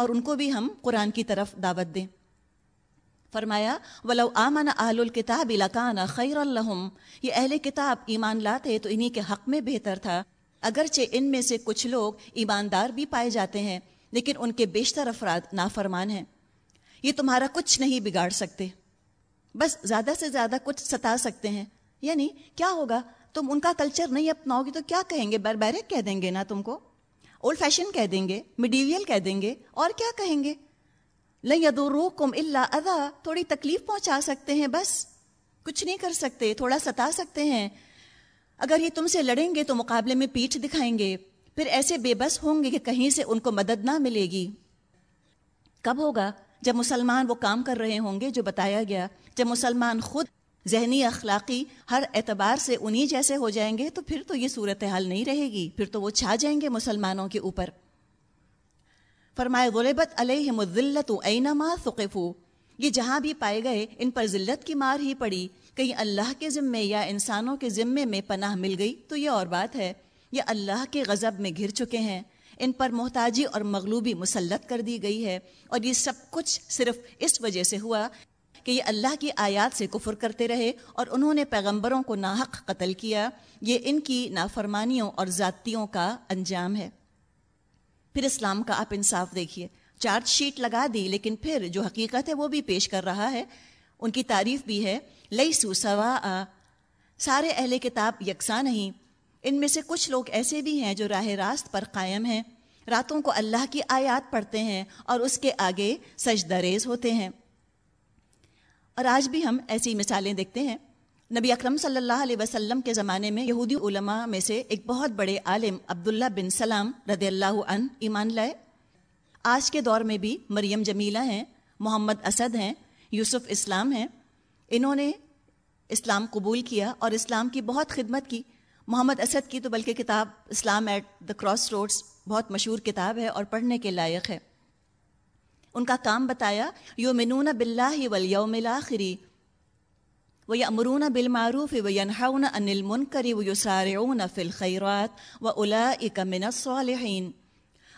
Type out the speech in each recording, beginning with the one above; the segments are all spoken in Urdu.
اور ان کو بھی ہم قرآن کی طرف دعوت دیں۔ فرمایا، ولو آمن اہل الکتاب لکان خیر الحم یہ اہل کتاب ایمان لاتے تو انہی کے حق میں بہتر تھا۔ اگرچہ ان میں سے کچھ لوگ ایماندار بھی پائے جاتے ہیں، لیکن ان کے بیشتر افراد نافرمان ہیں۔ یہ تمہارا کچھ نہیں بگاڑ سکتے۔ بس زیادہ سے زیادہ کچھ ستا سکتے ہیں۔ یعنی کیا ہوگا؟ تم ان کا کلچر نہیں اپناؤ گی تو کیا کہیں گے؟ بربیرک کہہ دیں گے نا تم کو؟ اولڈ فیشن کہہ دیں گے میڈیویل کہہ دیں گے، اور کیا کہیں گے؟ کم اللہ ادا تھوڑی تکلیف پہنچا سکتے ہیں بس، کچھ نہیں کر سکتے، تھوڑا ستا سکتے ہیں۔ اگر یہ تم سے لڑیں گے تو مقابلے میں پیٹھ دکھائیں گے، پھر ایسے بے بس ہوں گے کہ کہیں سے ان کو مدد نہ ملے گی۔ کب ہوگا جب مسلمان وہ کام کر رہے ہوں گے جو بتایا گیا؟ جب مسلمان خود ذہنی اخلاقی ہر اعتبار سے انہی جیسے ہو جائیں گے تو پھر تو یہ صورتحال نہیں رہے گی، پھر تو وہ چھا جائیں گے مسلمانوں کے اوپر۔ فرمائے، غلبت علیہ مذلت اینما ثقفو۔ یہ جہاں بھی پائے گئے، ان پر ذلت کی مار ہی پڑی۔ کہیں اللہ کے ذمے یا انسانوں کے ذمے میں پناہ مل گئی تو یہ اور بات ہے، یہ اللہ کے غضب میں گھر چکے ہیں۔ ان پر محتاجی اور مغلوبی مسلط کر دی گئی ہے۔ اور یہ سب کچھ صرف اس وجہ سے ہوا کہ یہ اللہ کی آیات سے کفر کرتے رہے اور انہوں نے پیغمبروں کو ناحق قتل کیا، یہ ان کی نافرمانیوں اور ذاتیوں کا انجام ہے۔ پھر اسلام کا آپ انصاف دیکھیے۔ چارج شیٹ لگا دی، لیکن پھر جو حقیقت ہے وہ بھی پیش کر رہا ہے۔ ان کی تعریف بھی ہے لئی سو سوا سارے اہل کتاب یکساں نہیں۔ ان میں سے کچھ لوگ ایسے بھی ہیں جو راہ راست پر قائم ہیں۔ راتوں کو اللہ کی آیات پڑھتے ہیں اور اس کے آگے سجدریز ہوتے ہیں۔ اور آج بھی ہم ایسی مثالیں دیکھتے ہیں۔ نبی اکرم صلی اللہ علیہ وسلم کے زمانے میں یہودی علماء میں سے ایک بہت بڑے عالم عبداللہ بن سلام رضی اللہ عنہ ایمان لائے۔ آج کے دور میں بھی مریم جمیلہ ہیں، محمد اسد ہیں، یوسف اسلام ہیں۔ انہوں نے اسلام قبول کیا اور اسلام کی بہت خدمت کی۔ محمد اسد کی تو بلکہ کتاب Islam at the cross roads بہت مشہور کتاب ہے اور پڑھنے کے لائق ہے۔ ان کا کام بتایا یو منون بلّہ ولیوم الآخری وہ امرون بالمعروف و ینحون ان المنکر و یسارعون فی الخیرات و اولئک من الصالحین۔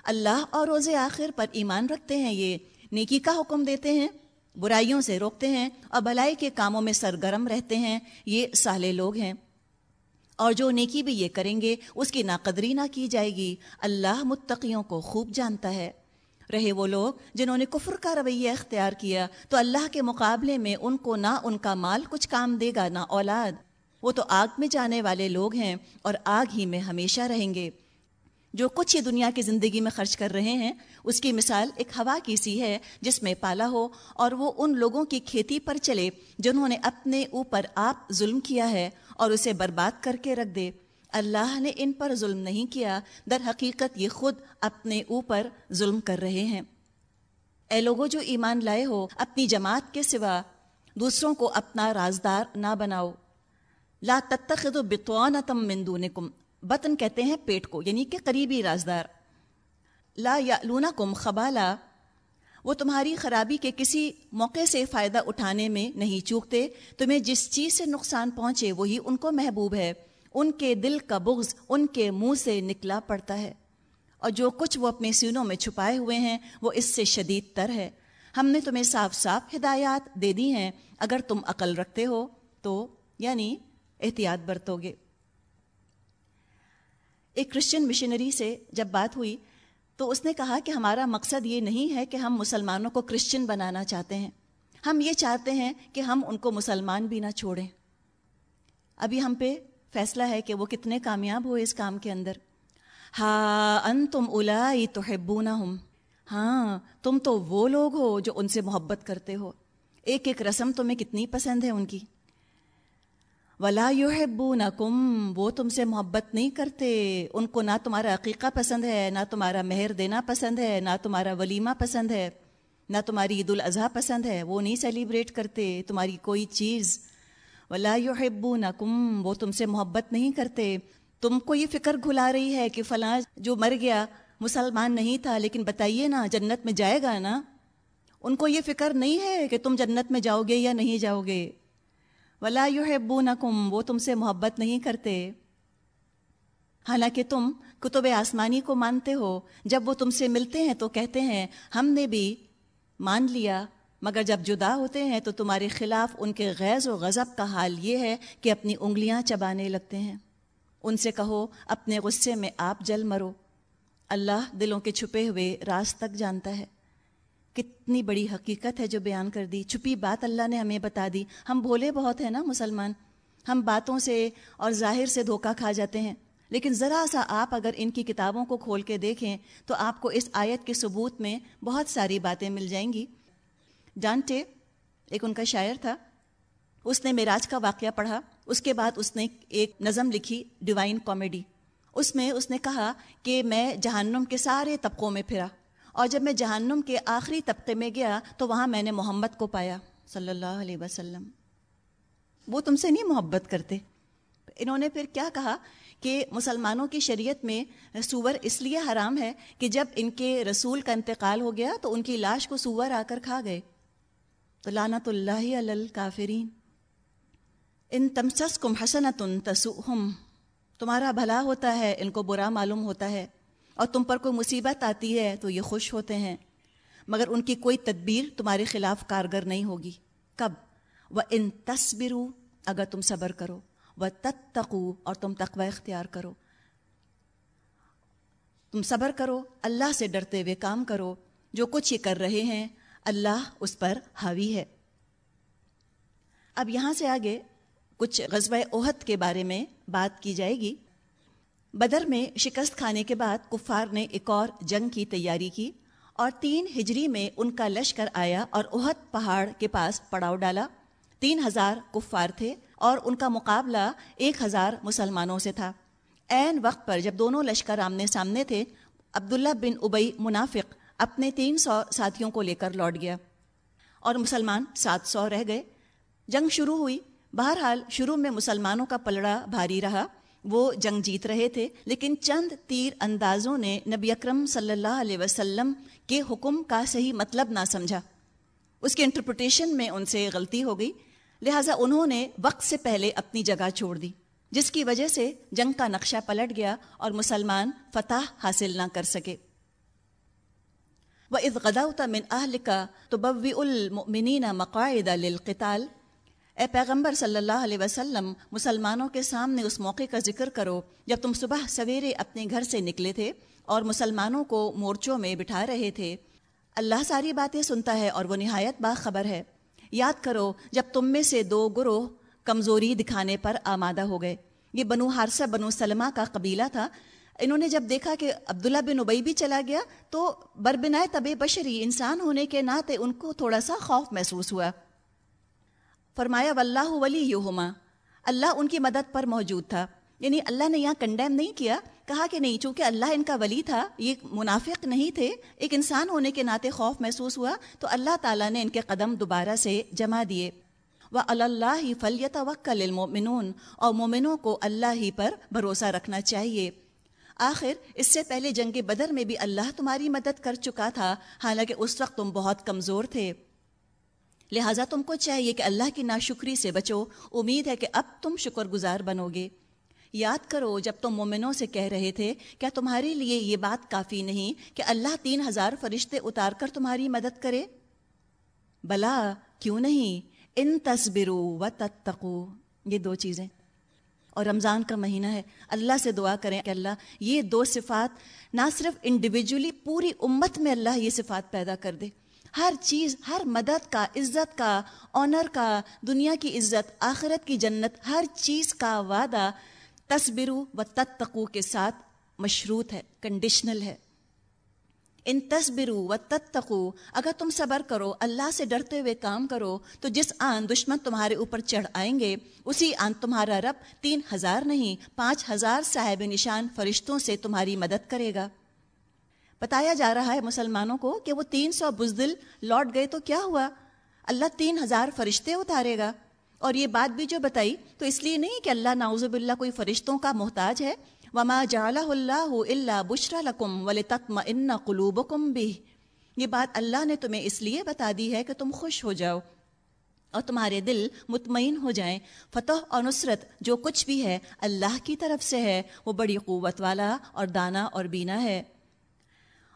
اللہ اور روز آخر پر ایمان رکھتے ہیں، یہ نیکی کا حکم دیتے ہیں، برائیوں سے روکتے ہیں اور بلائی کے کاموں میں سرگرم رہتے ہیں، یہ سالے لوگ ہیں۔ اور جو نیکی بھی یہ کریں گے، اس کی ناقدری نہ کی جائے گی۔ اللہ متقیوں کو خوب جانتا ہے۔ رہے وہ لوگ جنہوں نے کفر کا رویہ اختیار کیا، تو اللہ کے مقابلے میں ان کو نہ ان کا مال کچھ کام دے گا نہ اولاد۔ وہ تو آگ میں جانے والے لوگ ہیں اور آگ ہی میں ہمیشہ رہیں گے۔ جو کچھ ہی دنیا کی زندگی میں خرچ کر رہے ہیں، اس کی مثال ایک ہوا کی سی ہے جس میں پالا ہو اور وہ ان لوگوں کی کھیتی پر چلے جنہوں نے اپنے اوپر آپ ظلم کیا ہے اور اسے برباد کر کے رکھ دے۔ اللہ نے ان پر ظلم نہیں کیا، در حقیقت یہ خود اپنے اوپر ظلم کر رہے ہیں۔ اے لوگوں جو ایمان لائے ہو، اپنی جماعت کے سوا دوسروں کو اپنا رازدار نہ بناؤ۔ لا تتخذوا بطوانتم من دونکم۔ بطن کہتے ہیں پیٹ کو یعنی کہ قریبی رازدار۔ لا یعلونکم خبالا۔ وہ تمہاری خرابی کے کسی موقع سے فائدہ اٹھانے میں نہیں چوکتے۔ تمہیں جس چیز سے نقصان پہنچے، وہی ان کو محبوب ہے۔ ان کے دل کا بغض ان کے منہ سے نکلا پڑتا ہے۔ اور جو کچھ وہ اپنے سینوں میں چھپائے ہوئے ہیں، وہ اس سے شدید تر ہے۔ ہم نے تمہیں صاف صاف ہدایات دے دی ہیں۔ اگر تم عقل رکھتے ہو تو یعنی احتیاط برتو گے۔ ایک کرسچن مشنری سے جب بات ہوئی، تو اس نے کہا کہ ہمارا مقصد یہ نہیں ہے کہ ہم مسلمانوں کو کرسچن بنانا چاہتے ہیں۔ ہم یہ چاہتے ہیں کہ ہم ان کو مسلمان بھی نہ چھوڑیں۔ ابھی ہم پہ فیصلہ ہے کہ وہ کتنے کامیاب ہوئے اس کام کے اندر۔ ہاں ان تم الا تو ہاں تم تو وہ لوگ ہو جو ان سے محبت کرتے ہو۔ ایک ایک رسم تمہیں کتنی پسند ہے ان کی۔ ولا یو کم وہ تم سے محبت نہیں کرتے۔ ان کو نہ تمہارا عقیقہ پسند ہے، نہ تمہارا مہر دینا پسند ہے، نہ تمہارا ولیمہ پسند ہے، نہ تمہاری عید الاضحیٰ پسند ہے۔ وہ نہیں سیلیبریٹ کرتے، تمہاری کوئی چیز۔ ولا یحبونکم وہ تم سے محبت نہیں کرتے۔ تم کو یہ فکر گھلا رہی ہے کہ فلاں جو مر گیا، مسلمان نہیں تھا، لیکن بتائیے نا، جنت میں جائے گا نا؟ ان کو یہ فکر نہیں ہے کہ تم جنت میں جاؤ گے یا نہیں جاؤ گے۔ ولا یحبونکم وہ تم سے محبت نہیں کرتے۔ حالانکہ تم کتب آسمانی کو مانتے ہو۔ جب وہ تم سے ملتے ہیں تو کہتے ہیں، ہم نے بھی مان لیا۔ مگر جب جدا ہوتے ہیں تو تمہارے خلاف ان کے غیظ و غضب کا حال یہ ہے کہ اپنی انگلیاں چبانے لگتے ہیں۔ ان سے کہو، اپنے غصے میں آپ جل مرو۔ اللہ دلوں کے چھپے ہوئے راز تک جانتا ہے۔ کتنی بڑی حقیقت ہے جو بیان کر دی۔ چھپی بات اللہ نے ہمیں بتا دی۔ ہم بھولے بہت ہیں نا مسلمان۔ ہم باتوں سے اور ظاہر سے دھوکہ کھا جاتے ہیں۔ لیکن ذرا سا آپ اگر ان کی کتابوں کو کھول کے دیکھیں تو آپ کو اس آیت کے ثبوت میں بہت ساری باتیں مل جائیں گی۔ ڈانٹے، ایک ان کا شاعر تھا، اس نے معراج کا واقعہ پڑھا، اس کے بعد اس نے ایک نظم لکھی ڈیوائن کامیڈی اس میں اس نے کہا کہ میں جہنم کے سارے طبقوں میں پھرا، اور جب میں جہنم کے آخری طبقے میں گیا، تو وہاں میں نے محمد کو پایا، صلی اللہ علیہ وسلم۔ وہ تم سے نہیں محبت کرتے۔ انہوں نے پھر کیا کہا کہ مسلمانوں کی شریعت میں سور اس لیے حرام ہے کہ جب ان کے رسول کا انتقال ہو گیا، تو ان کی لاش کو سور آ کر کھا گئے۔ تو لانت اللہ الکافرین۔ ان تمسس کم حسنت تسم تمہارا بھلا ہوتا ہے، ان کو برا معلوم ہوتا ہے۔ اور تم پر کوئی مصیبت آتی ہے تو یہ خوش ہوتے ہیں۔ مگر ان کی کوئی تدبیر تمہارے خلاف کارگر نہیں ہوگی۔ کب؟ وہ ان تصبرو اگر تم صبر کرو۔ وہ تتقو اور تم تقوی اختیار کرو۔ تم صبر کرو، اللہ سے ڈرتے ہوئے کام کرو۔ جو کچھ یہ کر رہے ہیں اللہ اس پر حاوی ہے۔ اب یہاں سے آگے کچھ غزوہ عہد کے بارے میں بات کی جائے گی۔ بدر میں شکست کھانے کے بعد کفار نے ایک اور جنگ کی تیاری کی اور تین ہجری میں ان کا لشکر آیا اور احد پہاڑ کے پاس پڑاؤ ڈالا۔ تین ہزار کفار تھے اور ان کا مقابلہ ایک ہزار مسلمانوں سے تھا۔ عین وقت پر جب دونوں لشکر آمنے سامنے تھے، عبداللہ بن ابئی منافق اپنے تین سو ساتھیوں کو لے کر لوٹ گیا اور مسلمان سات سو رہ گئے۔ جنگ شروع ہوئی۔ بہرحال شروع میں مسلمانوں کا پلڑا بھاری رہا۔ وہ جنگ جیت رہے تھے، لیکن چند تیر اندازوں نے نبی اکرم صلی اللہ علیہ وسلم کے حکم کا صحیح مطلب نہ سمجھا۔ اس کے انٹرپریٹیشن میں ان سے غلطی ہو گئی۔ لہٰذا انہوں نے وقت سے پہلے اپنی جگہ چھوڑ دی، جس کی وجہ سے جنگ کا نقشہ پلٹ گیا اور مسلمان فتح حاصل نہ کر سکے۔ وہ اس غداؤ من اہل کا تو بوی المنین مقاعدہ للقتال اے پیغمبر صلی اللہ علیہ وسلم، مسلمانوں کے سامنے اس موقع کا ذکر کرو جب تم صبح سویرے اپنے گھر سے نکلے تھے اور مسلمانوں کو مورچوں میں بٹھا رہے تھے۔ اللہ ساری باتیں سنتا ہے اور وہ نہایت باخبر ہے۔ یاد کرو، جب تم میں سے دو گروہ کمزوری دکھانے پر آمادہ ہو گئے۔ یہ بنو ہارسہ بنو سلمہ کا قبیلہ تھا انہوں نے جب دیکھا کہ عبداللہ بن ابئی بھی چلا گیا تو بربنائے طب بشری انسان ہونے کے ناطے ان کو تھوڑا سا خوف محسوس ہوا۔ فرمایا، واللہ ولی یوہما اللہ ان کی مدد پر موجود تھا۔ یعنی اللہ نے یہاں کنڈیم نہیں کیا، کہا کہ نہیں، چونکہ اللہ ان کا ولی تھا، یہ منافق نہیں تھے۔ ایک انسان ہونے کے ناطے خوف محسوس ہوا تو اللہ تعالیٰ نے ان کے قدم دوبارہ سے جما دیے۔ وہ اللہ ہی فلیت وکل المومنون اور مومنوں کو اللہ ہی پر بھروسہ رکھنا چاہیے۔ آخر، اس سے پہلے جنگ بدر میں بھی اللہ تمہاری مدد کر چکا تھا۔ حالانکہ اس وقت تم بہت کمزور تھے۔ لہٰذا تم کو چاہیے کہ اللہ کی ناشکری سے بچو۔ امید ہے کہ اب تم شکر گزار بنو گے۔ یاد کرو، جب تم مومنوں سے کہہ رہے تھے، کیا تمہارے لیے یہ بات کافی نہیں کہ اللہ تین ہزار فرشتے اتار کر تمہاری مدد کرے؟ بلا، کیوں نہیں؟ ان تصبرو و تتقو یہ دو چیزیں۔ اور رمضان کا مہینہ ہے، اللہ سے دعا کریں کہ اللہ یہ دو صفات نہ صرف انڈیویجولی پوری امت میں اللہ یہ صفات پیدا کر دے۔ ہر چیز، ہر مدد کا، عزت کا آنر کا، دنیا کی عزت، آخرت کی جنت، ہر چیز کا وعدہ تصبرو و تتقو کے ساتھ مشروط ہے کنڈیشنل ہے۔ ان تصبرو و تتقو اگر تم صبر کرو، اللہ سے ڈرتے ہوئے کام کرو، تو جس آن دشمن تمہارے اوپر چڑھ آئیں گے، اسی آن تمہارا رب تین ہزار نہیں، پانچ ہزار صاحب نشان فرشتوں سے تمہاری مدد کرے گا۔ بتایا جا رہا ہے مسلمانوں کو کہ وہ تین سو بزدل لوٹ گئے تو کیا ہوا؟ اللہ تین ہزار فرشتے اتارے گا۔ اور یہ بات بھی جو بتائی، تو اس لیے نہیں کہ اللہ ناؤز باللہ کوئی فرشتوں کا محتاج ہے؟ وما جعلہ اللہ اللہ بشرا لکم ول ان بھی یہ بات اللہ نے تمہیں اس لیے بتا دی ہے کہ تم خوش ہو جاؤ اور تمہارے دل مطمئن ہو جائیں۔ فتح اور نصرت جو کچھ بھی ہے اللہ کی طرف سے ہے، وہ بڑی قوت والا اور دانا اور بینا ہے۔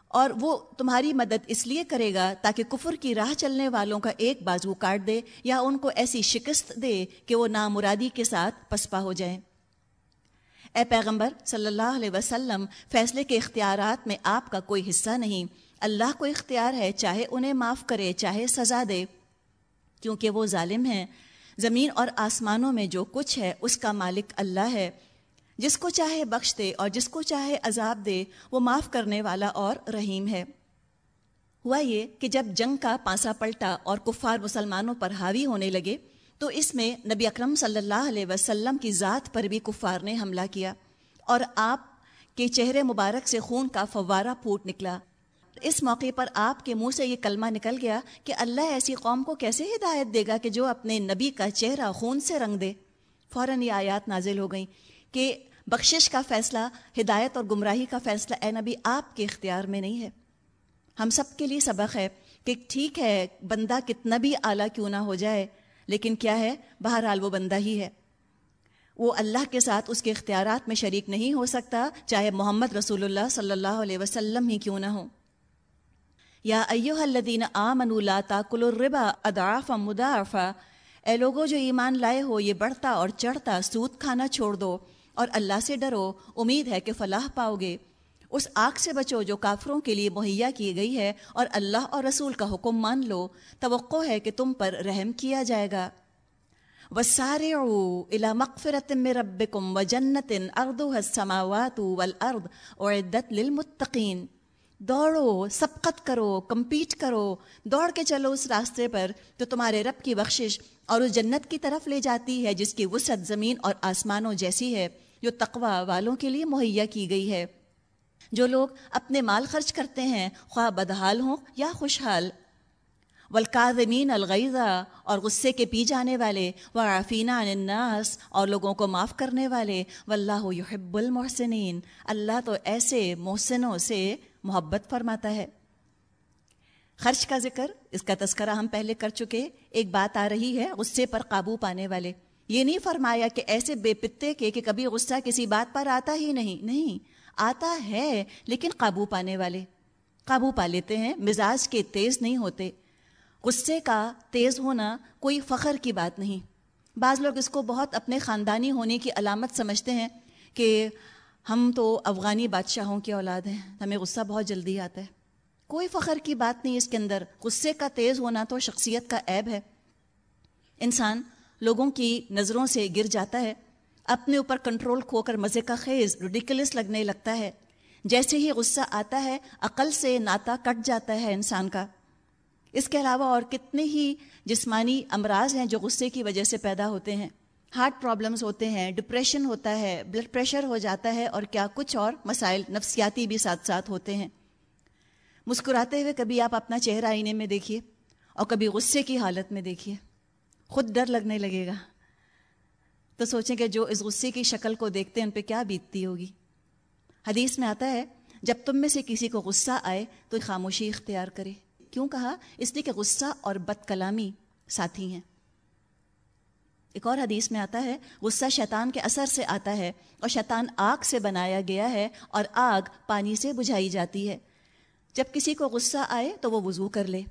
اور وہ تمہاری مدد اس لیے کرے گا تاکہ کفر کی راہ چلنے والوں کا ایک بازو کاٹ دے یا ان کو ایسی شکست دے کہ وہ نامرادی کے ساتھ پسپا ہو جائیں۔ اے پیغمبر صلی اللہ علیہ وسلم، فیصلے کے اختیارات میں آپ کا کوئی حصہ نہیں۔ اللہ کو اختیار ہے، چاہے انہیں معاف کرے، چاہے سزا دے۔ کیونکہ وہ ظالم ہیں۔ زمین اور آسمانوں میں جو کچھ ہے، اس کا مالک اللہ ہے۔ جس کو چاہے بخش دے اور جس کو چاہے عذاب دے، وہ معاف کرنے والا اور رحیم ہے۔ ہوا یہ کہ جب جنگ کا پانسا پلٹا اور کفار مسلمانوں پر حاوی ہونے لگے تو اس میں نبی اکرم صلی اللہ علیہ وسلم کی ذات پر بھی کفار نے حملہ کیا اور آپ کے چہرے مبارک سے خون کا فوارہ پھوٹ نکلا۔ اس موقع پر آپ کے منہ سے یہ کلمہ نکل گیا کہ اللہ ایسی قوم کو کیسے ہدایت دے گا کہ جو اپنے نبی کا چہرہ خون سے رنگ دے۔ فوراً یہ آیات نازل ہو گئیں کہ بخشش کا فیصلہ، ہدایت اور گمراہی کا فیصلہ اے نبی آپ کے اختیار میں نہیں ہے۔ ہم سب کے لیے سبق ہے کہ ٹھیک ہے، بندہ کتنا بھی اعلیٰ کیوں نہ ہو جائے لیکن کیا ہے؟ بہرحال وہ بندہ ہی ہے۔ وہ اللہ کے ساتھ اس کے اختیارات میں شریک نہیں ہو سکتا، چاہے محمد رسول اللہ صلی اللہ علیہ وسلم ہی کیوں نہ ہو۔ یا ایوہ الذین آمنوا لا تاکلوا الربا اضعافا مضاعفا، اے لوگو جو ایمان لائے ہو، یہ بڑھتا اور چڑھتا سود کھانا چھوڑ دو اور اللہ سے ڈرو، امید ہے کہ فلاح پاؤ گے۔ اس آگ سے بچو جو کافروں کے لیے مہیا کی گئی ہے اور اللہ اور رسول کا حکم مان لو، توقع ہے کہ تم پر رحم کیا جائے گا۔ وَسَارِعُوا إِلَى مَقْفِرَةٍ مِّن رَبِّكُمْ وَجَنَّةٍ أَرْضُهَا السَّمَاوَاتُ وَالْأَرْضُ أُعِدَّتْ لِلْمُتَّقِينَ۔ دوڑو، سبقت کرو، کمپیٹ کرو۔ دوڑ کے چلو اس راستے پر تو تمہارے رب کی بخشش اور اس جنت کی طرف لے جاتی ہے، جس کی وسعت زمین اور آسمانوں جیسی ہے، جو تقوا والوں کے لیے مہیا کی گئی ہے۔ جو لوگ اپنے مال خرچ کرتے ہیں، خواہ بدحال ہوں یا خوشحال۔ ولقاظمین الغیزہ اور غصے کے پی جانے والے۔ و الناس، اور لوگوں کو معاف کرنے والے۔ واللہ یحب المحسنین اللہ تو ایسے محسنوں سے محبت فرماتا ہے۔ خرچ کا ذکر، اس کا تذکرہ ہم پہلے کر چکے۔ ایک بات آ رہی ہے، غصے پر قابو پانے والے۔ یہ نہیں فرمایا کہ ایسے بے پتے کے کہ کبھی غصہ کسی بات پر آتا ہی نہیں۔ نہیں آتا ہے لیکن قابو پانے والے۔ قابو پا لیتے ہیں، مزاج کے تیز نہیں ہوتے۔ غصے کا تیز ہونا کوئی فخر کی بات نہیں۔ بعض لوگ اس کو بہت اپنے خاندانی ہونے کی علامت سمجھتے ہیں کہ ہم تو افغانی بادشاہوں کی اولاد ہیں، ہمیں غصہ بہت جلدی آتا ہے۔ کوئی فخر کی بات نہیں اس کے اندر۔ غصے کا تیز ہونا تو شخصیت کا عیب ہے۔ انسان لوگوں کی نظروں سے گر جاتا ہے۔ اپنے اوپر کنٹرول کھو کر مزے کا خیز ریڈیکلس لگنے لگتا ہے۔ جیسے ہی غصہ آتا ہے، عقل سے ناتا کٹ جاتا ہے انسان کا۔ اس کے علاوہ اور کتنے ہی جسمانی امراض ہیں جو غصے کی وجہ سے پیدا ہوتے ہیں۔ ہارٹ پرابلمس ہوتے ہیں ڈپریشن ہوتا ہے بلڈ پریشر ہو جاتا ہے اور کیا کچھ اور مسائل نفسیاتی بھی ساتھ ساتھ ہوتے ہیں۔ مسکراتے ہوئے کبھی آپ اپنا چہرہ آئینے میں دیکھیے اور کبھی غصے کی حالت میں دیکھیے۔ خود ڈر لگنے لگے گا۔ تو سوچیں کہ جو اس غصے کی شکل کو دیکھتے ہیں، ان پہ کیا بیتتی ہوگی؟ حدیث میں آتا ہے، جب تم میں سے کسی کو غصہ آئے تو خاموشی اختیار کرے۔ کیوں کہا؟ اس لیے کہ غصہ اور بد کلامی ساتھی ہیں۔ ایک اور حدیث میں آتا ہے، غصہ شیطان کے اثر سے آتا ہے اور شیطان آگ سے بنایا گیا ہے اور آگ پانی سے بجھائی جاتی ہے۔ جب کسی کو غصہ آئے تو وہ وضو کر لے۔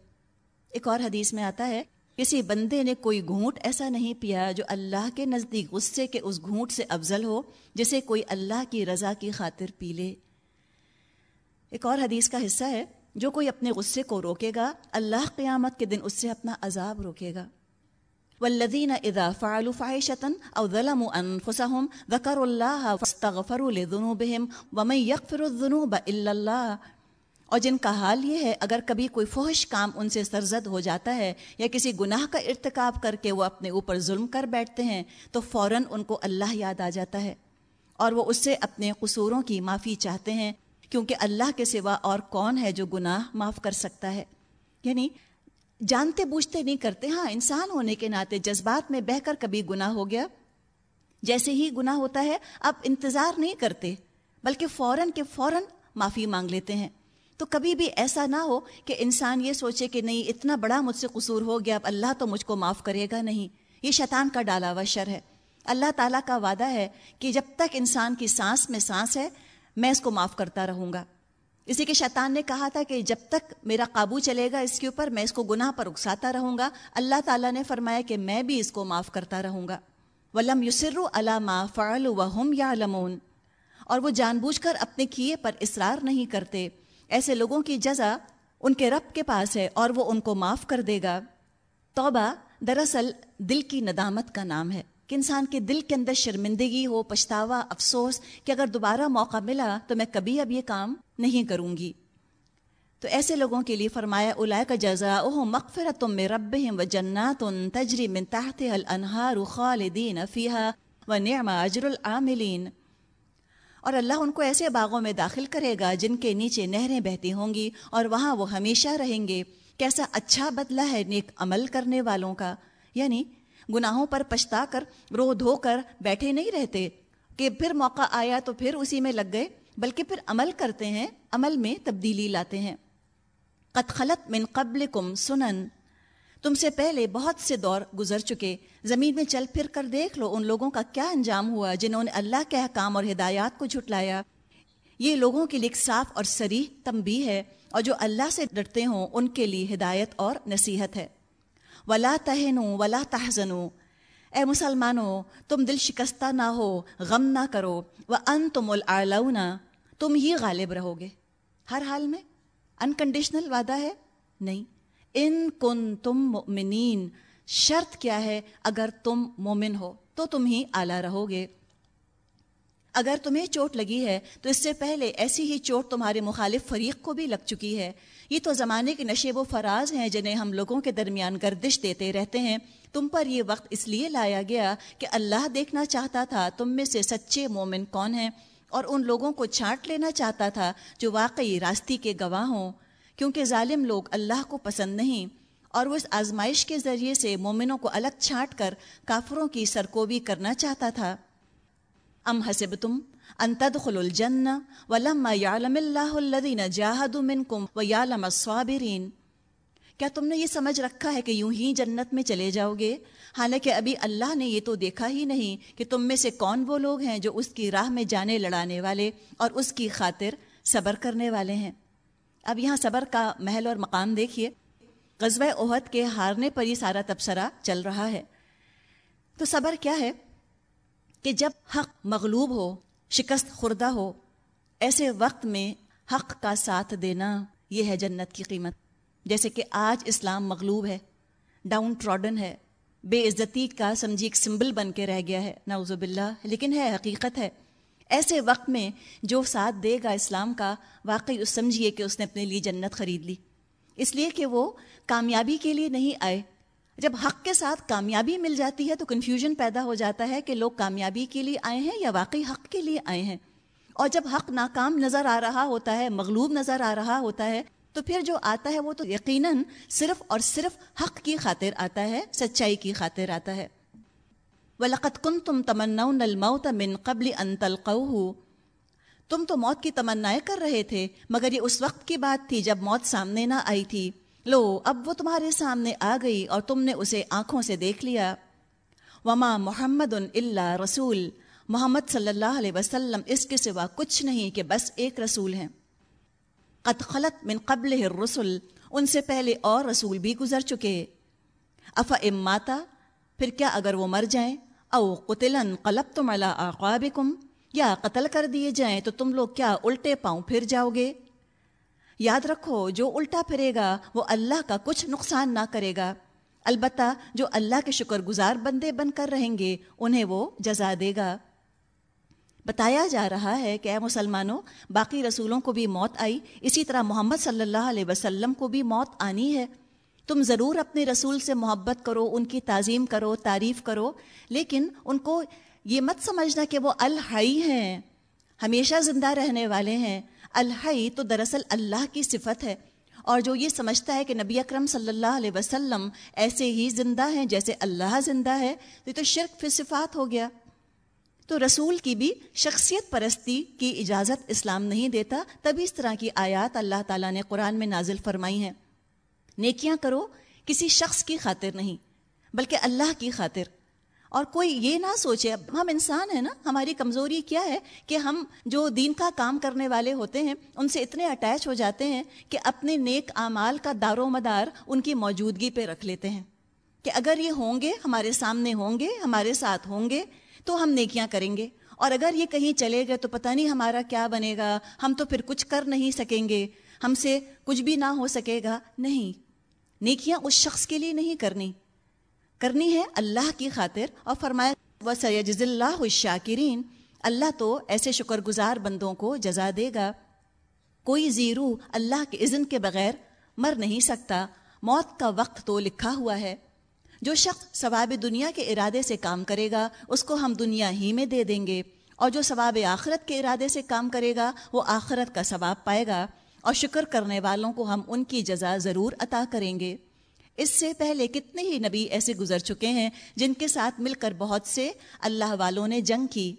ایک اور حدیث میں آتا ہے کسی بندے نے کوئی گھونٹ ایسا نہیں پیا جو اللہ کے نزدیک غصے کے اس گھونٹ سے افضل ہو، جسے کوئی اللہ کی رضا کی خاطر پی لے۔ ایک اور حدیث کا حصہ ہے، جو کوئی اپنے غصے کو روکے گا، اللہ قیامت کے دن اس سے اپنا عذاب روکے گا۔ والذین اذا فعلوا فحشة او ظلموا انفسهم ذکروا اللہ فاستغفروا لذنوبهم ومن يغفر الذنوب الا اللہ اور جن کا حال یہ ہے، اگر کبھی کوئی فحش کام ان سے سرزد ہو جاتا ہے یا کسی گناہ کا ارتکاب کر کے وہ اپنے اوپر ظلم کر بیٹھتے ہیں، تو فوراً ان کو اللہ یاد آ جاتا ہے۔ اور وہ اس سے اپنے قصوروں کی معافی چاہتے ہیں، کیونکہ اللہ کے سوا اور کون ہے جو گناہ معاف کر سکتا ہے۔ یعنی جانتے بوجھتے نہیں کرتے ہاں انسان ہونے کے ناطے جذبات میں بہ کر کبھی گناہ ہو گیا۔ جیسے ہی گناہ ہوتا ہے، اب انتظار نہیں کرتے، بلکہ فوراً کے فوراً معافی مانگ لیتے ہیں۔ تو کبھی بھی ایسا نہ ہو کہ انسان یہ سوچے کہ نہیں، اتنا بڑا مجھ سے قصور ہو گیا، اب اللہ تو مجھ کو معاف کرے گا نہیں۔ یہ شیطان کا ڈالا ہوا شر ہے۔ اللہ تعالیٰ کا وعدہ ہے کہ جب تک انسان کی سانس میں سانس ہے، میں اس کو معاف کرتا رہوں گا۔ اسی کے شیطان نے کہا تھا کہ جب تک میرا قابو چلے گا اس کے اوپر، میں اس کو گناہ پر اکساتا رہوں گا۔ اللہ تعالیٰ نے فرمایا کہ میں بھی اس کو معاف کرتا رہوں گا۔ ولم یسر علامہ فعل وہم یا لمون اور وہ جان بوجھ کر اپنے کیے پر اصرار نہیں کرتے۔ ایسے لوگوں کی جزا ان کے رب کے پاس ہے اور وہ ان کو معاف کر دے گا۔ توبہ دراصل دل کی ندامت کا نام ہے۔ کہ انسان کے دل کے اندر شرمندگی ہو، پچھتاوا، افسوس کہ اگر دوبارہ موقع ملا تو میں کبھی اب یہ کام نہیں کروں گی۔ تو ایسے لوگوں کے لیے فرمایا الا کا جزا اوہ مغفر تم میں رب و جنات تجری من تحت الانہار خالدین فیہا و نعم اجر العاملین۔ اور اللہ ان کو ایسے باغوں میں داخل کرے گا جن کے نیچے نہریں بہتی ہوں گی اور وہاں وہ ہمیشہ رہیں گے۔ کیسا اچھا بدلہ ہے نیک عمل کرنے والوں کا۔ یعنی گناہوں پر پچھتا کر رو دھو کر بیٹھے نہیں رہتے کہ پھر موقع آیا تو پھر اسی میں لگ گئے، بلکہ پھر عمل کرتے ہیں، عمل میں تبدیلی لاتے ہیں۔ قد خلط من قبل کم سنن۔ تم سے پہلے بہت سے دور گزر چکے۔ زمین میں چل پھر کر دیکھ لو ان لوگوں کا کیا انجام ہوا جنہوں نے اللہ کے احکام اور ہدایات کو جھٹلایا۔ یہ لوگوں کے لیے ایک صاف اور سریح تمبی ہے اور جو اللہ سے ڈرتے ہوں ان کے لیے ہدایت اور نصیحت ہے۔ ولا تہنو ولا تحزنو اے مسلمانوں، تم دل شکستہ نہ ہو، غم نہ کرو۔ وہ ان تم تم ہی غالب رہو گے۔ ہر حال میں انکنڈیشنل وعدہ ہے؟ نہیں۔ ان کن تم مومنین شرط کیا ہے اگر تم مومن ہو؟ تو تم ہی اعلیٰ رہو گے۔ اگر تمہیں چوٹ لگی ہے، تو اس سے پہلے ایسی ہی چوٹ تمہارے مخالف فریق کو بھی لگ چکی ہے۔ یہ تو زمانے کے نشیب و فراز ہیں جنہیں ہم لوگوں کے درمیان گردش دیتے رہتے ہیں۔ تم پر یہ وقت اس لیے لایا گیا کہ اللہ دیکھنا چاہتا تھا تم میں سے سچے مومن کون ہیں، اور ان لوگوں کو چھانٹ لینا چاہتا تھا جو واقعی راستی کے گواہ ہوں۔ کیونکہ ظالم لوگ اللہ کو پسند نہیں اور وہ اس آزمائش کے ذریعے سے مومنوں کو الگ چھانٹ کر کافروں کی سرکوبی کرنا چاہتا تھا۔ ام حسب تم انتدخل الجن ولما یعلم اللہ الذین جاہدوا منکم ویعلم الصابرین۔ کیا تم نے یہ سمجھ رکھا ہے کہ یوں ہی جنت میں چلے جاؤ گے؟ حالانکہ ابھی اللہ نے یہ تو دیکھا ہی نہیں کہ تم میں سے کون وہ لوگ ہیں جو اس کی راہ میں جانے لڑانے والے اور اس کی خاطر صبر کرنے والے ہیں۔ اب یہاں صبر کا محل اور مقام دیکھیے۔ غزوہ عہد کے ہارنے پر یہ سارا تبصرہ چل رہا ہے۔ تو صبر کیا ہے؟ کہ جب حق مغلوب ہو، شکست خوردہ ہو، ایسے وقت میں حق کا ساتھ دینا یہ ہے جنت کی قیمت۔ جیسے کہ آج اسلام مغلوب ہے، ڈاؤن ٹراڈن ہے، بے عزتی کا سمجھی ایک سمبل بن کے رہ گیا ہے، نعوذ باللہ۔ لیکن ہے، حقیقت ہے۔ ایسے وقت میں جو ساتھ دے گا اسلام کا، واقعی اس سمجھیے کہ اس نے اپنے لیے جنت خرید لی۔ اس لیے کہ وہ کامیابی کے لیے نہیں آئے۔ جب حق کے ساتھ کامیابی مل جاتی ہے تو کنفیوژن پیدا ہو جاتا ہے کہ لوگ کامیابی کے لیے آئے ہیں یا واقعی حق کے لیے آئے ہیں۔ اور جب حق ناکام نظر آ رہا ہوتا ہے، مغلوب نظر آ رہا ہوتا ہے، تو پھر جو آتا ہے وہ تو یقیناً صرف اور صرف حق کی خاطر آتا ہے، سچائی کی خاطر آتا ہے۔ وَلَقَدْ كُنْتُمْ تَمَنَّوْنَ الْمَوْتَ مِنْ قَبْلِ أَن تَلْقَوْهُ. تم تو موت کی تمنائیں کر رہے تھے، مگر یہ اس وقت کی بات تھی جب موت سامنے نہ آئی تھی۔ لو، اب وہ تمہارے سامنے آ گئی اور تم نے اسے آنکھوں سے دیکھ لیا۔ وما محمد اللہ رسول، محمد صلی اللہ علیہ وسلم اس کے سوا کچھ نہیں کہ بس ایک رسول ہیں۔ قد خلط من قبل الرسل، ان سے پہلے اور رسول بھی گزر چکے۔ اف اماتا پھر کیا اگر وہ مر جائیں؟ او قتلن قلب تم اللہ یا قتل کر دیے جائیں تو تم لوگ کیا الٹے پاؤں پھر جاؤ گے؟ یاد رکھو، جو الٹا پھرے گا، وہ اللہ کا کچھ نقصان نہ کرے گا۔ البتہ جو اللہ کے شکر گزار بندے بن کر رہیں گے، انہیں وہ جزا دے گا۔ بتایا جا رہا ہے کہ اے مسلمانوں، باقی رسولوں کو بھی موت آئی، اسی طرح محمد صلی اللہ علیہ وسلم کو بھی موت آنی ہے۔ تم ضرور اپنے رسول سے محبت کرو، ان کی تعظیم کرو، تعریف کرو، لیکن ان کو یہ مت سمجھنا کہ وہ الحی ہیں۔ ہمیشہ زندہ رہنے والے ہیں۔ الحی تو دراصل اللہ کی صفت ہے۔ اور جو یہ سمجھتا ہے کہ نبی اکرم صلی اللہ علیہ وسلم ایسے ہی زندہ ہیں جیسے اللہ زندہ ہے تو یہ تو شرک فی صفات ہو گیا۔ تو رسول کی بھی شخصیت پرستی کی اجازت اسلام نہیں دیتا تب اس طرح کی آیات اللہ تعالیٰ نے قرآن میں نازل فرمائی ہیں۔ نیکیاں کرو کسی شخص کی خاطر نہیں، بلکہ اللہ کی خاطر۔ اور کوئی یہ نہ سوچے، اب ہم انسان ہیں نا، ہماری کمزوری کیا ہے کہ ہم جو دین کا کام کرنے والے ہوتے ہیں، ان سے اتنے اٹیچ ہو جاتے ہیں کہ اپنے نیک اعمال کا دار و مدار ان کی موجودگی پہ رکھ لیتے ہیں۔ کہ اگر یہ ہوں گے، ہمارے سامنے ہوں گے، ہمارے ساتھ ہوں گے، تو ہم نیکیاں کریں گے۔ اور اگر یہ کہیں چلے گئے تو پتہ نہیں ہمارا کیا بنے گا، ہم تو پھر کچھ کر نہیں سکیں گے، ہم سے کچھ بھی نہ ہو سکے گا۔ نہیں۔ نیکیاں اس شخص کے لیے نہیں کرنی۔ کرنی ہے اللہ کی خاطر اور فرمایا و سید اللہ الشاکرین اللہ تو ایسے شکر گزار بندوں کو جزا دے گا۔ کوئی زیرو اللہ کے اذن کے بغیر مر نہیں سکتا۔ موت کا وقت تو لکھا ہوا ہے۔ جو شخص ثواب دنیا کے ارادے سے کام کرے گا، اس کو ہم دنیا ہی میں دے دیں گے۔ اور جو ثواب آخرت کے ارادے سے کام کرے گا، وہ آخرت کا ثواب پائے گا۔ اور شکر کرنے والوں کو ہم ان کی جزا ضرور عطا کریں گے۔ اس سے پہلے کتنے ہی نبی ایسے گزر چکے ہیں جن کے ساتھ مل کر بہت سے اللہ والوں نے جنگ کی۔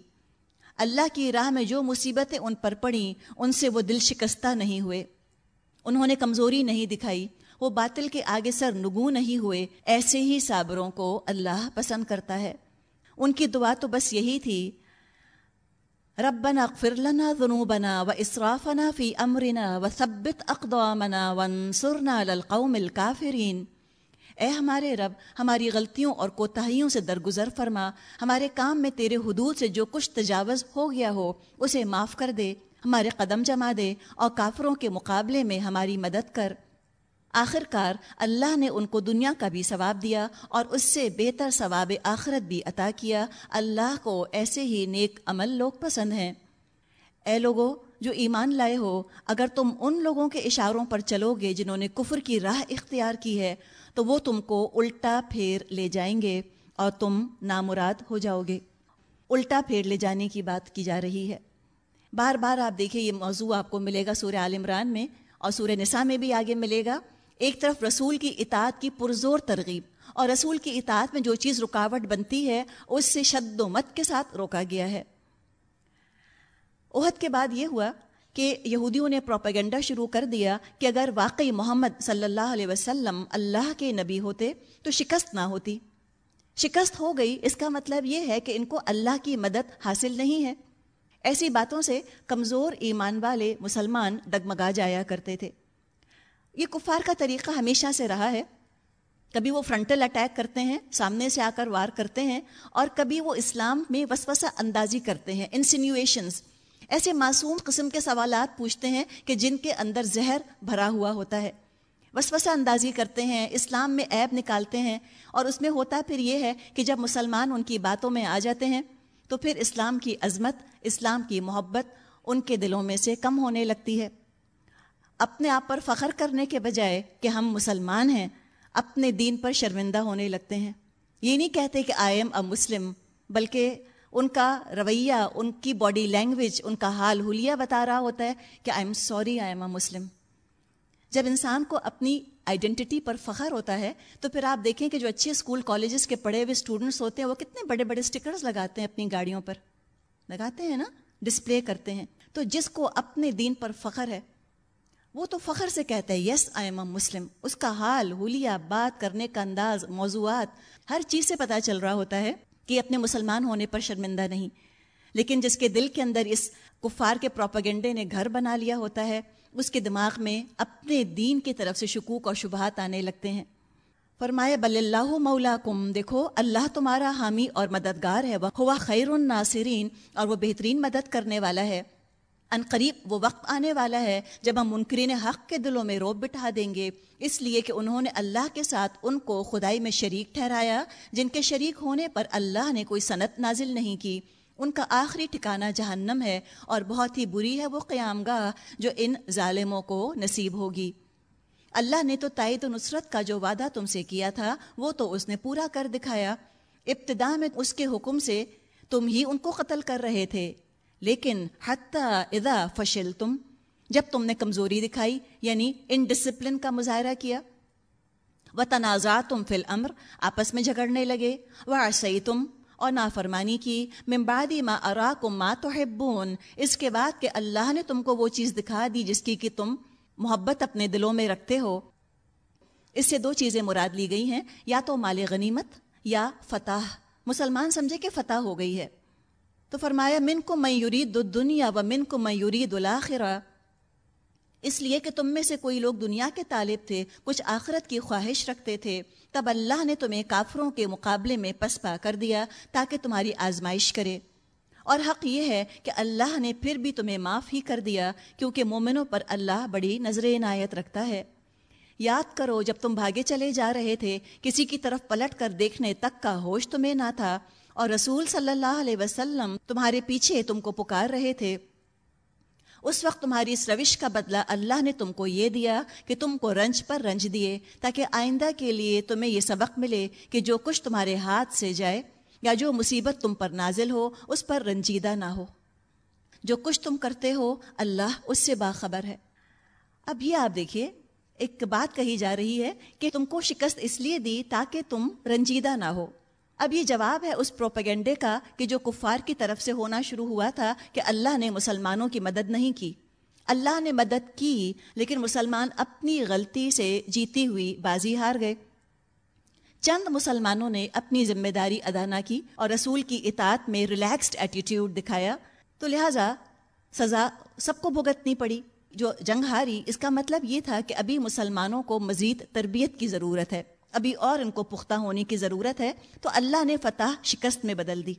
اللہ کی راہ میں جو مصیبتیں ان پر پڑیں، ان سے وہ دل شکستہ نہیں ہوئے۔ انہوں نے کمزوری نہیں دکھائی، وہ باطل کے آگے سر نگو نہیں ہوئے۔ ایسے ہی صابروں کو اللہ پسند کرتا ہے۔ ان کی دعا تو بس یہی تھی ربنا اغفر لنا ذنوبنا و اسرافنا فی امرنا و وانصرنا للقوم الكافرین اے ہمارے رب، ہماری غلطیوں اور کوتاہیوں سے درگزر فرما، ہمارے کام میں تیرے حدود سے جو کچھ تجاوز ہو گیا ہو، اسے معاف کر دے، ہمارے قدم جما دے اور کافروں کے مقابلے میں ہماری مدد کر۔ آخر کار اللہ نے ان کو دنیا کا بھی ثواب دیا اور اس سے بہتر ثواب آخرت بھی عطا کیا۔ اللہ کو ایسے ہی نیک عمل لوگ پسند ہیں۔ اے لوگو، جو ایمان لائے ہو، اگر تم ان لوگوں کے اشاروں پر چلو گے جنہوں نے کفر کی راہ اختیار کی ہے، تو وہ تم کو الٹا پھیر لے جائیں گے اور تم نامراد ہو جاؤ گے۔ الٹا پھیر لے جانے کی بات کی جا رہی ہے۔ بار بار آپ دیکھیں، یہ موضوع آپ کو ملے گا سورہ عال عمران میں اور سورہ نساء میں بھی آگے ملے گا۔ ایک طرف رسول کی اطاعت کی پرزور ترغیب اور رسول کی اطاعت میں جو چیز رکاوٹ بنتی ہے، اس سے شد و مت کے ساتھ روکا گیا ہے۔ عہد کے بعد یہ ہوا کہ یہودیوں نے پروپیگنڈا شروع کر دیا کہ اگر واقعی محمد صلی اللہ علیہ وسلم اللہ کے نبی ہوتے تو شکست نہ ہوتی۔ شکست ہو گئی، اس کا مطلب یہ ہے کہ ان کو اللہ کی مدد حاصل نہیں ہے۔ ایسی باتوں سے کمزور ایمان والے مسلمان ڈگمگا جایا کرتے تھے۔ یہ کفار کا طریقہ ہمیشہ سے رہا ہے۔ کبھی وہ فرنٹل اٹیک کرتے ہیں، سامنے سے آ کر وار کرتے ہیں، اور کبھی وہ اسلام میں وسوسہ اندازی کرتے ہیں انسینویشنز ایسے معصوم قسم کے سوالات پوچھتے ہیں کہ جن کے اندر زہر بھرا ہوا ہوتا ہے۔ وسوسہ اندازی کرتے ہیں، اسلام میں عیب نکالتے ہیں، اور اس میں ہوتا پھر یہ ہے کہ جب مسلمان ان کی باتوں میں آ جاتے ہیں، تو پھر اسلام کی عظمت، اسلام کی محبت ان کے دلوں میں سے کم ہونے لگتی ہے۔ اپنے آپ پر فخر کرنے کے بجائے کہ ہم مسلمان ہیں، اپنے دین پر شرمندہ ہونے لگتے ہیں۔ یہ نہیں کہتے کہ آئی ایم اے مسلم بلکہ ان کا رویہ، ان کی باڈی لینگویج ان کا حال حلیہ بتا رہا ہوتا ہے کہ I am sorry I am a Muslim جب انسان کو اپنی آئیڈینٹی پر فخر ہوتا ہے، تو پھر آپ دیکھیں کہ جو اچھے اسکول کالجز کے پڑھے ہوئے اسٹوڈنٹس ہوتے ہیں، وہ کتنے بڑے بڑے اسٹکرز لگاتے ہیں اپنی گاڑیوں پر۔ لگاتے ہیں نا؟ ڈسپلے کرتے ہیں۔ تو جس کو اپنے دین پر فخر ہے وہ تو فخر سے کہتا ہے یس آئی ایم اے مسلم اس کا حال حلیہ بات کرنے کا انداز، موضوعات، ہر چیز سے پتہ چل رہا ہوتا ہے کہ اپنے مسلمان ہونے پر شرمندہ نہیں۔ لیکن جس کے دل کے اندر اس کفار کے پروپیگنڈے نے گھر بنا لیا ہوتا ہے، اس کے دماغ میں اپنے دین کی طرف سے شکوک اور شبہات آنے لگتے ہیں۔ فرمائے بل اللہ مولا کم دیکھو، اللہ تمہارا حامی اور مددگار ہے وہ خیر الناصرین اور وہ بہترین مدد کرنے والا ہے۔ ان قریب وہ وقت آنے والا ہے جب ہم منکرین حق کے دلوں میں روب بٹھا دیں گے۔ اس لیے کہ انہوں نے اللہ کے ساتھ ان کو خدائی میں شریک ٹھہرایا، جن کے شریک ہونے پر اللہ نے کوئی صنعت نازل نہیں کی۔ ان کا آخری ٹھکانہ جہنم ہے اور بہت ہی بری ہے وہ قیام گاہ جو ان ظالموں کو نصیب ہوگی۔ اللہ نے تو تائید و نصرت کا جو وعدہ تم سے کیا تھا، وہ تو اس نے پورا کر دکھایا۔ ابتدا میں اس کے حکم سے تم ہی ان کو قتل کر رہے تھے۔ لیکن حتیٰ اذا فشل تم جب تم نے کمزوری دکھائی یعنی ان ڈسپلن کا مظاہرہ کیا وہ تنازع تم فل امر آپس میں جھگڑنے لگے وہ عرصی تم اور نافرمانی کی ممبادی ما ارا کو ما تو اس کے بعد کہ اللہ نے تم کو وہ چیز دکھا دی جس کی کہ تم محبت اپنے دلوں میں رکھتے ہو۔ اس سے دو چیزیں مراد لی گئی ہیں، یا تو مال غنیمت یا فتح۔ مسلمان سمجھے کہ فتح ہو گئی ہے۔ تو فرمایا، من کو میوری دنیا و من کو میوری دلاخرہ اس لیے کہ تم میں سے کوئی لوگ دنیا کے طالب تھے، کچھ آخرت کی خواہش رکھتے تھے، تب اللہ نے تمہیں کافروں کے مقابلے میں پسپا کر دیا تاکہ تمہاری آزمائش کرے۔ اور حق یہ ہے کہ اللہ نے پھر بھی تمہیں معاف ہی کر دیا، کیونکہ مومنوں پر اللہ بڑی نظر عنایت رکھتا ہے۔ یاد کرو، جب تم بھاگے چلے جا رہے تھے، کسی کی طرف پلٹ کر دیکھنے تک کا ہوش تمہیں نہ تھا۔ اور رسول صلی اللہ علیہ وسلم تمہارے پیچھے تم کو پکار رہے تھے۔ اس وقت تمہاری اس روش کا بدلہ اللہ نے تم کو یہ دیا کہ تم کو رنج پر رنج دیے تاکہ آئندہ کے لیے تمہیں یہ سبق ملے کہ جو کچھ تمہارے ہاتھ سے جائے یا جو مصیبت تم پر نازل ہو، اس پر رنجیدہ نہ ہو۔ جو کچھ تم کرتے ہو، اللہ اس سے باخبر ہے۔ اب یہ آپ دیکھیے، ایک بات کہی جا رہی ہے کہ تم کو شکست اس لیے دی تاکہ تم رنجیدہ نہ ہو۔ اب یہ جواب ہے اس پروپیگنڈے کا کہ جو کفار کی طرف سے ہونا شروع ہوا تھا کہ اللہ نے مسلمانوں کی مدد نہیں کی۔ اللہ نے مدد کی، لیکن مسلمان اپنی غلطی سے جیتی ہوئی بازی ہار گئے۔ چند مسلمانوں نے اپنی ذمہ داری ادا نہ کی اور رسول کی اطاعت میں ریلیکسڈ ایٹیٹیوڈ دکھایا۔ تو لہٰذا سزا سب کو بھگتنی پڑی۔ جو جنگ ہاری، اس کا مطلب یہ تھا کہ ابھی مسلمانوں کو مزید تربیت کی ضرورت ہے۔ ابھی اور ان کو پختہ ہونے کی ضرورت ہے، تو اللہ نے فتح شکست میں بدل دی،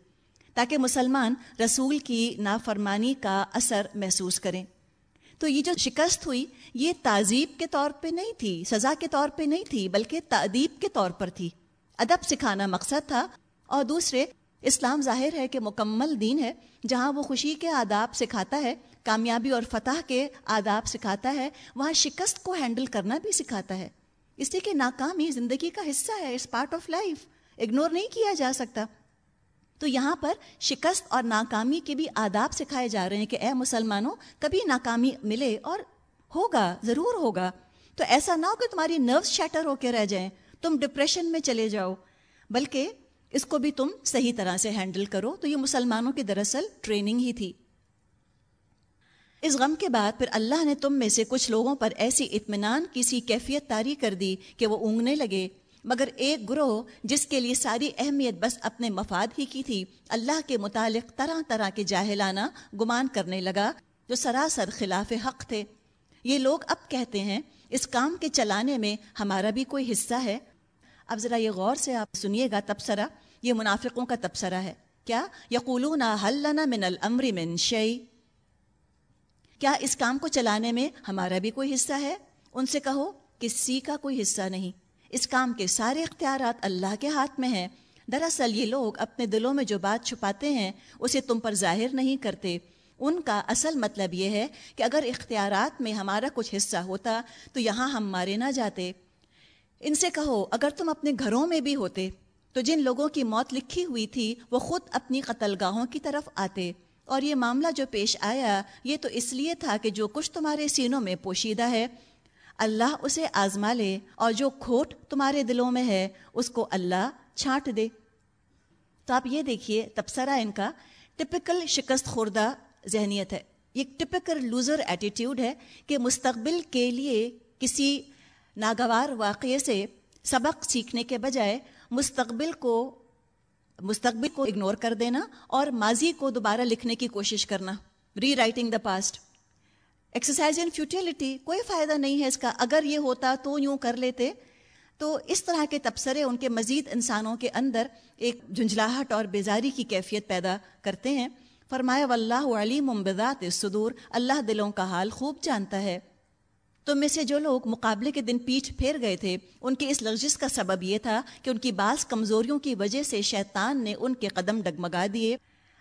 تاکہ مسلمان رسول کی نافرمانی کا اثر محسوس کریں۔ تو یہ جو شکست ہوئی، یہ تعزیب کے طور پہ نہیں تھی، سزا کے طور پہ نہیں تھی، بلکہ تعدیب کے طور پر تھی۔ ادب سکھانا مقصد تھا، اور دوسرے، اسلام ظاہر ہے کہ مکمل دین ہے، جہاں وہ خوشی کے آداب سکھاتا ہے، کامیابی اور فتح کے آداب سکھاتا ہے، وہاں شکست کو ہینڈل کرنا بھی سکھاتا ہے۔ اس لیے کہ ناکامی زندگی کا حصہ ہے اس پارٹ آف لائف اگنور نہیں کیا جا سکتا۔ تو یہاں پر شکست اور ناکامی کے بھی آداب سکھائے جا رہے ہیں کہ اے مسلمانوں، کبھی ناکامی ملے اور ہوگا، ضرور ہوگا۔ تو ایسا نہ ہو کہ تمہاری نروس شیٹر ہو کے رہ جائیں، تم ڈپریشن میں چلے جاؤ۔ بلکہ اس کو بھی تم صحیح طرح سے ہینڈل کرو۔ تو یہ مسلمانوں کی دراصل ٹریننگ ہی تھی۔ اس غم کے بعد پھر اللہ نے تم میں سے کچھ لوگوں پر ایسی اطمینان کی سی کیفیت تاری کر دی کہ وہ اونگنے لگے۔ مگر ایک گروہ جس کے لیے ساری اہمیت بس اپنے مفاد ہی کی تھی، اللہ کے متعلق طرح طرح کے جاہلانہ گمان کرنے لگا، جو سراسر خلاف حق تھے۔ یہ لوگ اب کہتے ہیں، اس کام کے چلانے میں ہمارا بھی کوئی حصہ ہے۔ اب ذرا یہ غور سے آپ سنیے گا تبصرہ۔ یہ منافقوں کا تبصرہ ہے۔ کیا یقولون حل لنا من الامر من شیء؟ کیا اس کام کو چلانے میں ہمارا بھی کوئی حصہ ہے؟ ان سے کہو، کسی کا کوئی حصہ نہیں۔ اس کام کے سارے اختیارات اللہ کے ہاتھ میں ہیں۔ دراصل یہ لوگ اپنے دلوں میں جو بات چھپاتے ہیں، اسے تم پر ظاہر نہیں کرتے۔ ان کا اصل مطلب یہ ہے کہ اگر اختیارات میں ہمارا کچھ حصہ ہوتا، تو یہاں ہم مارے نہ جاتے۔ ان سے کہو، اگر تم اپنے گھروں میں بھی ہوتے، تو جن لوگوں کی موت لکھی ہوئی تھی، وہ خود اپنی قتل گاہوں کی طرف آتے۔ اور یہ معاملہ جو پیش آیا، یہ تو اس لیے تھا کہ جو کچھ تمہارے سینوں میں پوشیدہ ہے، اللہ اسے آزما لے اور جو کھوٹ تمہارے دلوں میں ہے، اس کو اللہ چھانٹ دے۔ تو آپ یہ دیکھیے تبصرہ ان کا، ٹپکل شکست خوردہ ذہنیت ہے۔ یہ ٹپکل لوزر ایٹیٹیوڈ ہے کہ مستقبل کے لیے کسی ناگوار واقعے سے سبق سیکھنے کے بجائے مستقبل کو مستقبل کو اگنور کر دینا اور ماضی کو دوبارہ لکھنے کی کوشش کرنا۔ Rewriting the past exercise in futility کوئی فائدہ نہیں ہے اس کا۔ اگر یہ ہوتا تو یوں کر لیتے۔ تو اس طرح کے تبصرے ان کے مزید انسانوں کے اندر ایک جھنجھلاہٹ اور بیزاری کی کیفیت پیدا کرتے ہیں۔ فرمایا، واللہ علیم بذات الصدور۔ اللہ دلوں کا حال خوب جانتا ہے۔ تو میں سے جو لوگ مقابلے کے دن پیٹھ پھیر گئے تھے، ان کے اس لغزش کا سبب یہ تھا کہ ان کی بعض کمزوریوں کی وجہ سے شیطان نے ان کے قدم ڈگمگا دیے۔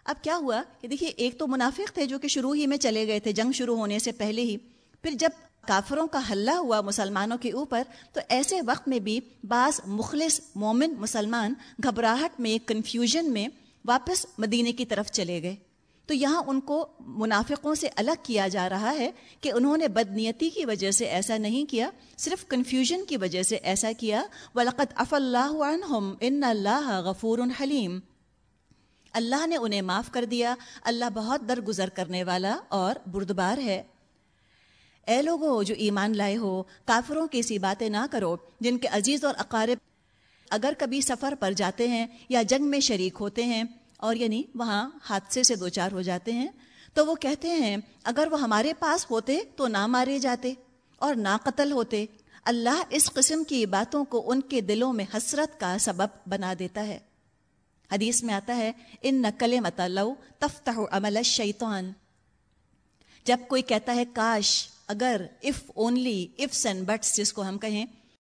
اب کیا ہوا کہ دیکھیے، ایک تو منافق تھے جو کہ شروع ہی میں چلے گئے تھے، جنگ شروع ہونے سے پہلے ہی۔ پھر جب کافروں کا حلہ ہوا مسلمانوں کے اوپر، تو ایسے وقت میں بھی بعض مخلص مومن مسلمان گھبراہٹ میں کنفیوژن میں واپس مدینے کی طرف چلے گئے۔ تو یہاں ان کو منافقوں سے الگ کیا جا رہا ہے کہ انہوں نے بدنیتی کی وجہ سے ایسا نہیں کیا، صرف کنفیوژن کی وجہ سے ایسا کیا۔ ولاقت اف اللہ عنہم ان اللہ غفور حلیم اللہ نے انہیں معاف کر دیا۔ اللہ بہت درگزر کرنے والا اور بردبار ہے۔ اے لوگو جو ایمان لائے ہو، کافروں کی سی باتیں نہ کرو جن کے عزیز اور اقارب اگر کبھی سفر پر جاتے ہیں یا جنگ میں شریک ہوتے ہیں۔ اور یعنی وہاں حادثے سے دو چار ہو جاتے ہیں، تو وہ کہتے ہیں، اگر وہ ہمارے پاس ہوتے تو نہ مارے جاتے اور نہ قتل ہوتے۔ اللہ اس قسم کی باتوں کو ان کے دلوں میں حسرت کا سبب بنا دیتا ہے۔ حدیث میں آتا ہے، ان نقل مطلع تفتح عمل شیطان جب کوئی کہتا ہے، کاش، اگر if only ifs and buts جس کو ہم کہیں